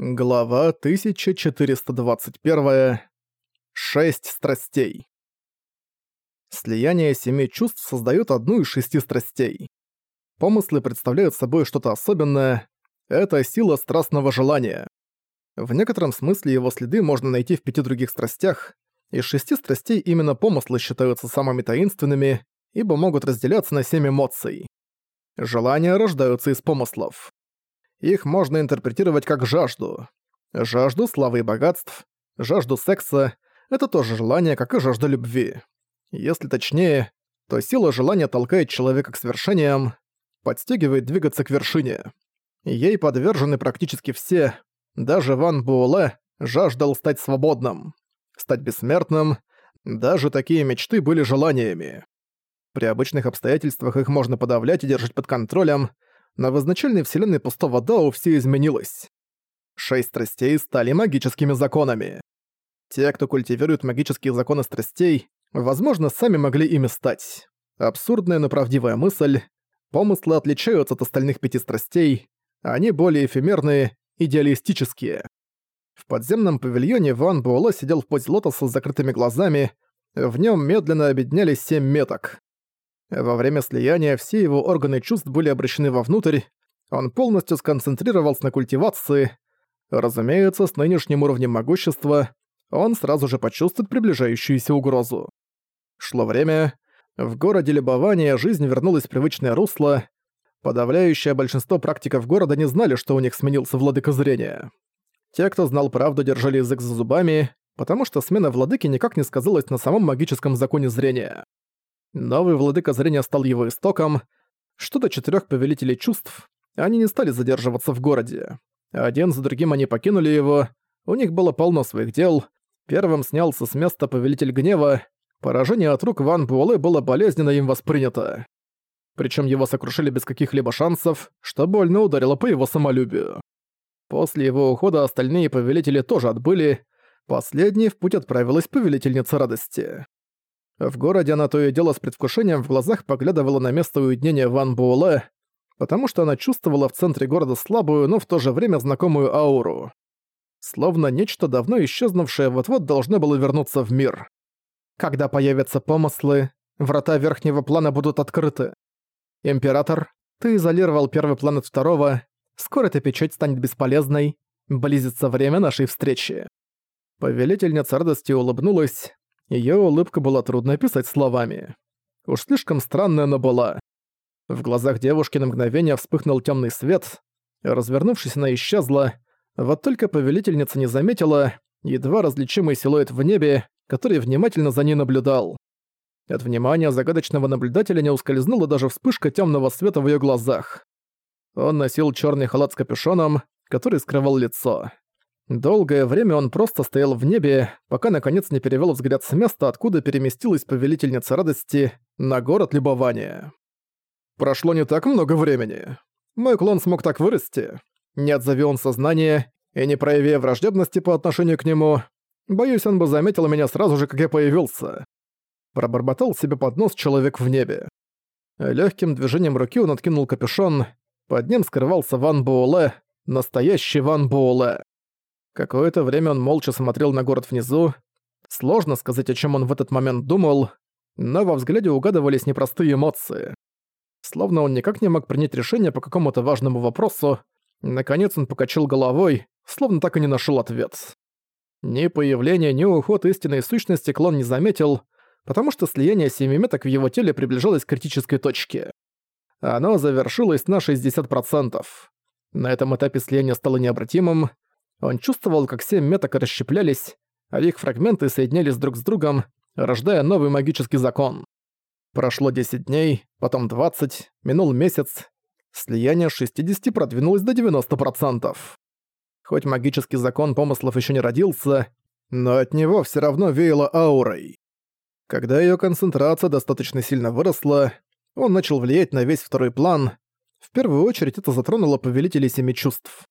Глава 1421. Шесть страстей. Слияние семи чувств создает одну из шести страстей. Помыслы представляют собой что-то особенное. Это сила страстного желания. В некотором смысле его следы можно найти в пяти других страстях. Из шести страстей именно помыслы считаются самыми таинственными, ибо могут разделяться на семь эмоций. Желания рождаются из помыслов. Их можно интерпретировать как жажду. Жажду славы и богатств, жажду секса — это тоже желание, как и жажда любви. Если точнее, то сила желания толкает человека к свершениям, подстегивает двигаться к вершине. Ей подвержены практически все, даже Ван Буэлэ жаждал стать свободным, стать бессмертным, даже такие мечты были желаниями. При обычных обстоятельствах их можно подавлять и держать под контролем, но в изначальной вселенной пустого Дао все изменилось. Шесть страстей стали магическими законами. Те, кто культивирует магические законы страстей, возможно, сами могли ими стать. Абсурдная, но правдивая мысль. Помыслы отличаются от остальных пяти страстей, они более эфемерные, идеалистические. В подземном павильоне Ван Буэлэ сидел в позе лотоса с закрытыми глазами, в нем медленно объединялись семь меток. Во время слияния все его органы чувств были обращены вовнутрь, он полностью сконцентрировался на культивации. Разумеется, с нынешним уровнем могущества он сразу же почувствует приближающуюся угрозу. Шло время. В городе любования жизнь вернулась в привычное русло. Подавляющее большинство практиков города не знали, что у них сменился владыка зрения. Те, кто знал правду, держали язык за зубами, потому что смена владыки никак не сказалась на самом магическом законе зрения. Новый владыка зрения стал его истоком. Что до четырёх повелителей чувств, они не стали задерживаться в городе. Один за другим они покинули его, у них было полно своих дел. Первым снялся с места повелитель гнева, поражение от рук Ван Буэлэ было болезненно им воспринято. Причем его сокрушили без каких-либо шансов, что больно ударило по его самолюбию. После его ухода остальные повелители тоже отбыли, последней в путь отправилась повелительница радости. В городе она то и дело с предвкушением в глазах поглядывала на место уединения Ван Буэлэ, потому что она чувствовала в центре города слабую, но в то же время знакомую ауру. Словно нечто давно исчезнувшее вот-вот должно было вернуться в мир. Когда появятся помыслы, врата верхнего плана будут открыты. Император, ты изолировал первый план от второго, скоро эта печать станет бесполезной, близится время нашей встречи. Повелительница радости улыбнулась, Её улыбка была трудно описать словами. Уж слишком странная она была. В глазах девушки на мгновение вспыхнул тёмный свет, развернувшись, она исчезла, вот только повелительница не заметила едва различимый силуэт в небе, который внимательно за ней наблюдал. От внимания загадочного наблюдателя не ускользнула даже вспышка тёмного света в её глазах. Он носил чёрный халат с капюшоном, который скрывал лицо. Долгое время он просто стоял в небе, пока наконец не перевел взгляд с места, откуда переместилась повелительница радости, на город любования. Прошло не так много времени. Мой клон смог так вырасти. Не отзови он сознание и не прояви враждебности по отношению к нему, боюсь, он бы заметил меня сразу же, как я появился. Пробормотал себе под нос человек в небе. Легким движением руки он откинул капюшон, под ним скрывался Ван Буэлэ, настоящий Ван Буэлэ. Какое-то время он молча смотрел на город внизу. Сложно сказать, о чем он в этот момент думал, но во взгляде угадывались непростые эмоции. Словно он никак не мог принять решение по какому-то важному вопросу. Наконец он покачал головой, словно так и не нашел ответ. Ни появление, ни уход истинной сущности клон не заметил, потому что слияние семи меток в его теле приближалось к критической точке. Оно завершилось на 60%. На этом этапе слияние стало необратимым, он чувствовал, как семь меток расщеплялись, а их фрагменты соединялись друг с другом, рождая новый магический закон. Прошло 10 дней, потом 20, минул месяц. Слияние 60 продвинулось до 90%. Хоть магический закон помыслов еще не родился, но от него все равно веяло аурой. Когда ее концентрация достаточно сильно выросла, он начал влиять на весь второй план. В первую очередь это затронуло повелителей семи чувств.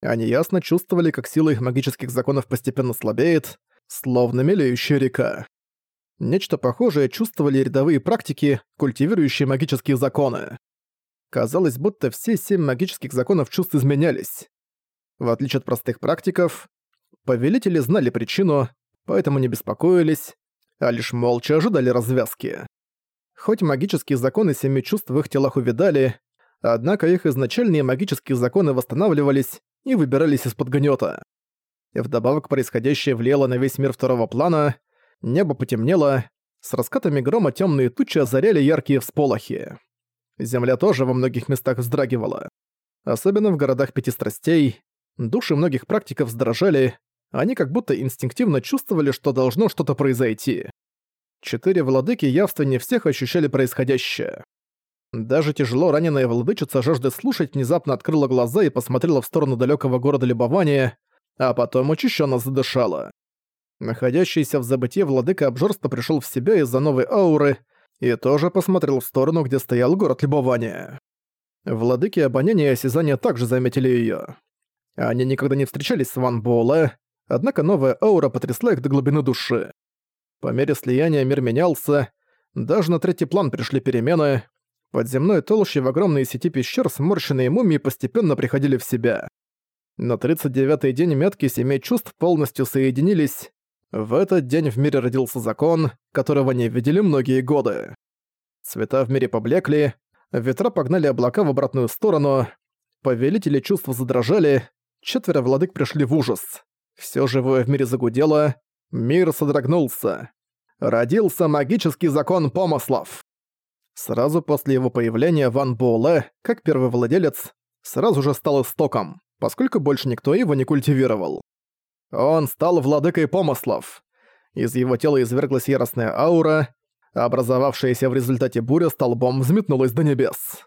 Они ясно чувствовали, как сила их магических законов постепенно слабеет, словно мелеющая река. Нечто похожее чувствовали рядовые практики, культивирующие магические законы. Казалось, будто все семь магических законов чувств изменялись. В отличие от простых практиков, повелители знали причину, поэтому не беспокоились, а лишь молча ожидали развязки. Хоть магические законы семи чувств в их телах увидали, однако их изначальные магические законы восстанавливались и выбирались из-под гнёта. Вдобавок происходящее влияло на весь мир второго плана, небо потемнело, с раскатами грома темные тучи озаряли яркие всполохи. Земля тоже во многих местах вздрагивала. Особенно в городах пяти страстей. Души многих практиков вздрожали, они как будто инстинктивно чувствовали, что должно что-то произойти. Четыре владыки явственнее всех ощущали происходящее. Даже тяжело раненая владычица жажды слушать внезапно открыла глаза и посмотрела в сторону далекого города Любования, а потом учащенно задышала. Находящийся в забытье владыка обжорства пришел в себя из-за новой ауры и тоже посмотрел в сторону, где стоял город Любования. Владыки обоняния и осязания также заметили ее. Они никогда не встречались с Ван Буэлэ, однако новая аура потрясла их до глубины души. По мере слияния мир менялся, даже на третий план пришли перемены, под земной толщей в огромные сети пещер сморщенные мумии постепенно приходили в себя. На 39-й день метки семей чувств полностью соединились. В этот день в мире родился закон, которого не видели многие годы. Цвета в мире поблекли, ветра погнали облака в обратную сторону, повелители чувств задрожали, четверо владык пришли в ужас. Все живое в мире загудело, мир содрогнулся. Родился магический закон помыслов. Сразу после его появления Ван Буэлэ, как первый владелец, сразу же стал истоком поскольку больше никто его не культивировал. Он стал владыкой помыслов. Из его тела изверглась яростная аура, образовавшаяся в результате буря столбом взметнулась до небес.